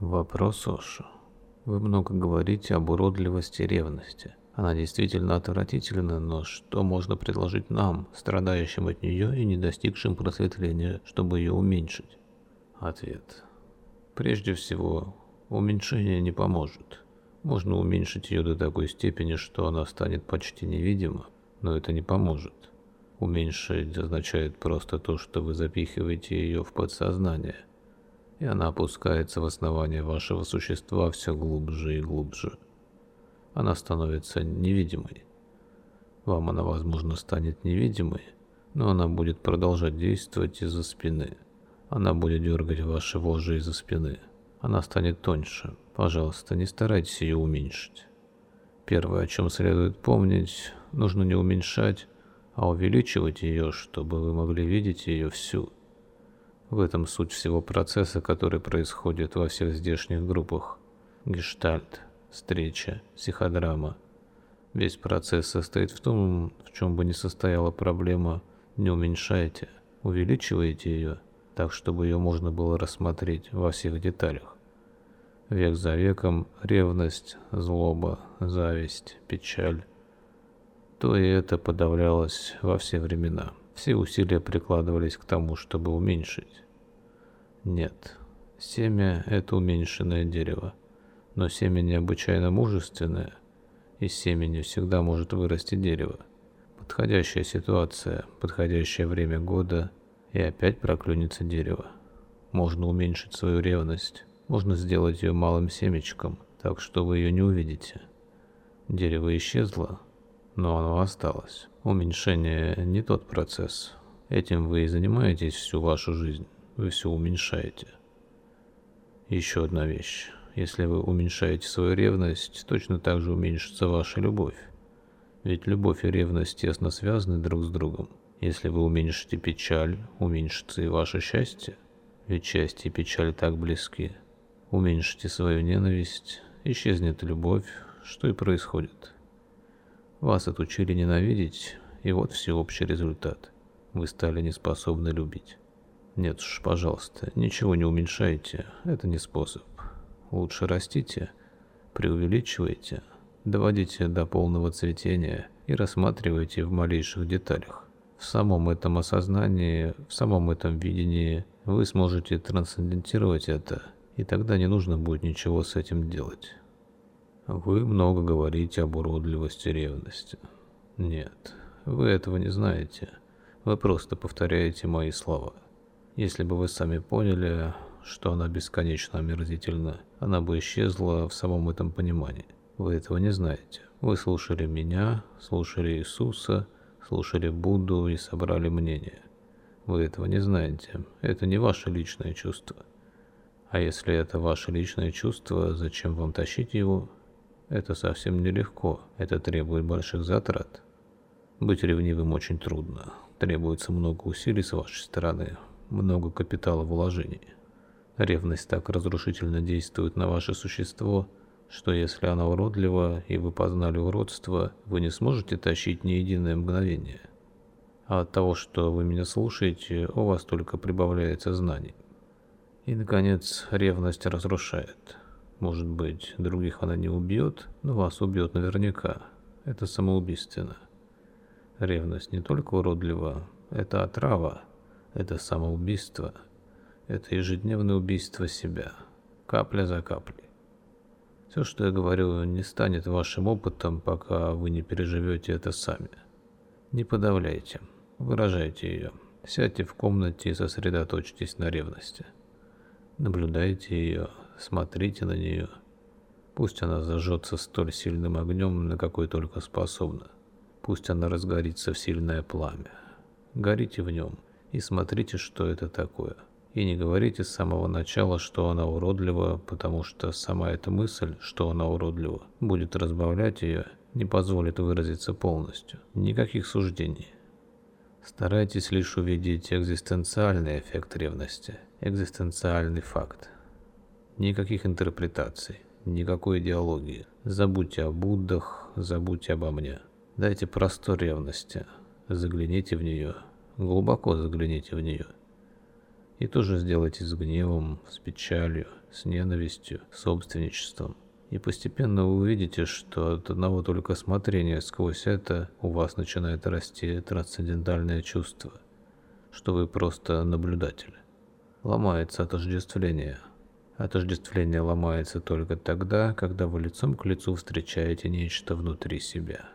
Вопрос Оша. Вы много говорите об уродливости ревности. Она действительно отвратительна, но что можно предложить нам, страдающим от нее и не достигшим просветления, чтобы ее уменьшить? Ответ. Прежде всего, уменьшение не поможет. Можно уменьшить ее до такой степени, что она станет почти невидима, но это не поможет. Уменьшить означает просто то, что вы запихиваете ее в подсознание, и она опускается в основание вашего существа все глубже и глубже. Она становится невидимой. Вам она, возможно, станет невидимой, но она будет продолжать действовать из-за спины. Она будет дергать ваши вожжи из-за спины. Она станет тоньше, Пожалуйста, не старайтесь ее уменьшить. Первое, о чем следует помнить, нужно не уменьшать, а увеличивать ее, чтобы вы могли видеть ее всю. В этом суть всего процесса, который происходит во всех здешних группах. Гештальт, встреча, психодрама. Весь процесс состоит в том, в чем бы ни состояла проблема, не уменьшайте, увеличивайте ее, так чтобы ее можно было рассмотреть во всех деталях. Век за веком ревность, злоба, зависть, печаль. То и это подавлялось во все времена. Все усилия прикладывались к тому, чтобы уменьшить. Нет, семя – это уменьшенное дерево. Но семя необычайно мужественное, из семени всегда может вырасти дерево. Подходящая ситуация, подходящее время года, и опять проклюнется дерево. Можно уменьшить свою ревность, можно сделать ее малым семечком, так что вы ее не увидите. Дерево исчезло, но оно осталось. Уменьшение не тот процесс. Этим вы и занимаетесь всю вашу жизнь. Вы все уменьшаете. Еще одна вещь. Если вы уменьшаете свою ревность, точно так же уменьшится ваша любовь. Ведь любовь и ревность тесно связаны друг с другом. Если вы уменьшите печаль, уменьшится и ваше счастье. Ведь счастье и печаль так близки. Уменьшите свою ненависть, исчезнет любовь, что и происходит. Вас отучили ненавидеть, и вот всеобщий результат. Вы стали неспособны любить. Нет уж, пожалуйста, ничего не уменьшайте, это не способ. Лучше растите, преувеличивайте, доводите до полного цветения и рассматривайте в малейших деталях. В самом этом осознании, в самом этом видении вы сможете трансцендентировать это – и тогда не нужно будет ничего с этим делать. Вы много говорите об уродливости ревности. Нет, вы этого не знаете. Вы просто повторяете мои слова. Если бы вы сами поняли, что она бесконечно омерзительна, она бы исчезла в самом этом понимании. Вы этого не знаете. Вы слушали меня, слушали Иисуса, слушали Будду и собрали мнение. Вы этого не знаете. Это не ваше личное чувство. А если это ваше личное чувство, зачем вам тащить его? Это совсем нелегко, это требует больших затрат. Быть ревнивым очень трудно, требуется много усилий с вашей стороны, много капитала вложений. Ревность так разрушительно действует на ваше существо, что если она уродлива и вы познали уродство, вы не сможете тащить ни единое мгновение. А от того, что вы меня слушаете, у вас только прибавляется знаний. И, наконец, ревность разрушает. Может быть, других она не убьет, но вас убьет наверняка. Это самоубийственно. Ревность не только уродлива, это отрава, это самоубийство, это ежедневное убийство себя, капля за каплей. Все, что я говорю, не станет вашим опытом, пока вы не переживете это сами. Не подавляйте, выражайте ее. Сядьте в комнате и сосредоточьтесь на ревности. Наблюдайте ее, смотрите на нее. Пусть она зажжется столь сильным огнем, на какой только способна. Пусть она разгорится в сильное пламя. Горите в нем и смотрите, что это такое. И не говорите с самого начала, что она уродлива, потому что сама эта мысль, что она уродлива, будет разбавлять ее, не позволит выразиться полностью. Никаких суждений. Старайтесь лишь увидеть экзистенциальный эффект ревности – экзистенциальный факт. Никаких интерпретаций, никакой идеологии. Забудьте о Буддах, забудьте обо мне. Дайте простор ревности, загляните в нее, глубоко загляните в нее. И тоже сделайте с гневом, с печалью, с ненавистью, собственничеством. И постепенно вы увидите, что от одного только смотрения сквозь это у вас начинает расти трансцендентальное чувство, что вы просто наблюдатель. Ломается отождествление. Отождествление ломается только тогда, когда вы лицом к лицу встречаете нечто внутри себя.